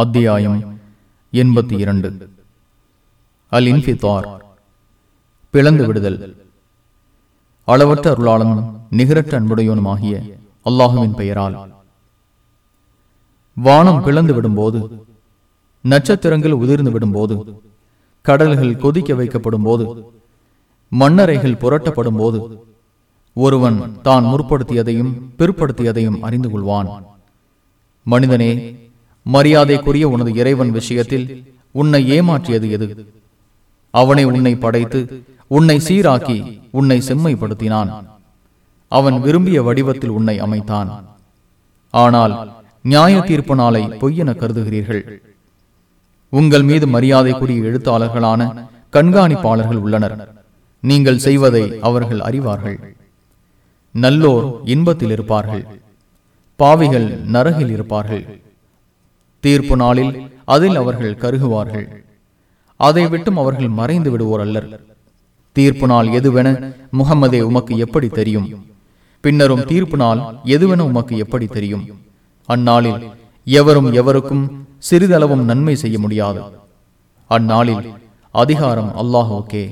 அத்தியாயம் எண்பத்தி இரண்டு. அல் இன்ஃபித்தார் பிளந்து விடுதல். அளவற்ற அருளாளனும் நிகரற்ற அன்புடையவனுமாகிய அல்லாஹுவின் பெயரால். வானம் பிளந்து விடும்போது நட்சத்திரங்கள் உதிர்ந்து விடும்போது கடல்கள் கொதிக்க வைக்கப்படும் போது மண்ணறைகள் புரட்டப்படும் போது ஒருவன் தான் முற்படுத்தியதையும் பிற்படுத்தியதையும் அறிந்து கொள்வான். மனிதனே மரியாதைக்குரிய உனது இறைவன் விஷயத்தில் உன்னை ஏமாற்றியது எது? அவனை உன்னை படைத்து உன்னை சீராக்கி உன்னை செம்மைப்படுத்தினான். அவன் விரும்பிய வடிவத்தில் உன்னை அமைத்தான். ஆனால் நியாய தீர்ப்பு நாளை பொய்யென கருதுகிறீர்கள். உங்கள் மீது மரியாதைக்குரிய எழுத்தாளர்களான கண்காணிப்பாளர்கள் உள்ளனர். நீங்கள் செய்வதை அவர்கள் அறிவார்கள். நல்லோர் இன்பத்தில் இருப்பார்கள். பாவிகள் நரகில் இருப்பார்கள். தீர்ப்பு நாளில் அதில் அவர்கள் கருகுவார்கள். அதை விட்டும் அவர்கள் மறைந்து விடுவோர் அல்லர். தீர்ப்பு நாள் எதுவென முகம்மதே உமக்கு எப்படி தெரியும்? பின்னரும் தீர்ப்பு நாள் எதுவென உமக்கு எப்படி தெரியும்? அந்நாளில் எவரும் எவருக்கும் சிறிதளவும் நன்மை செய்ய முடியாது. அந்நாளில் அதிகாரம் அல்லாஹோக்கே.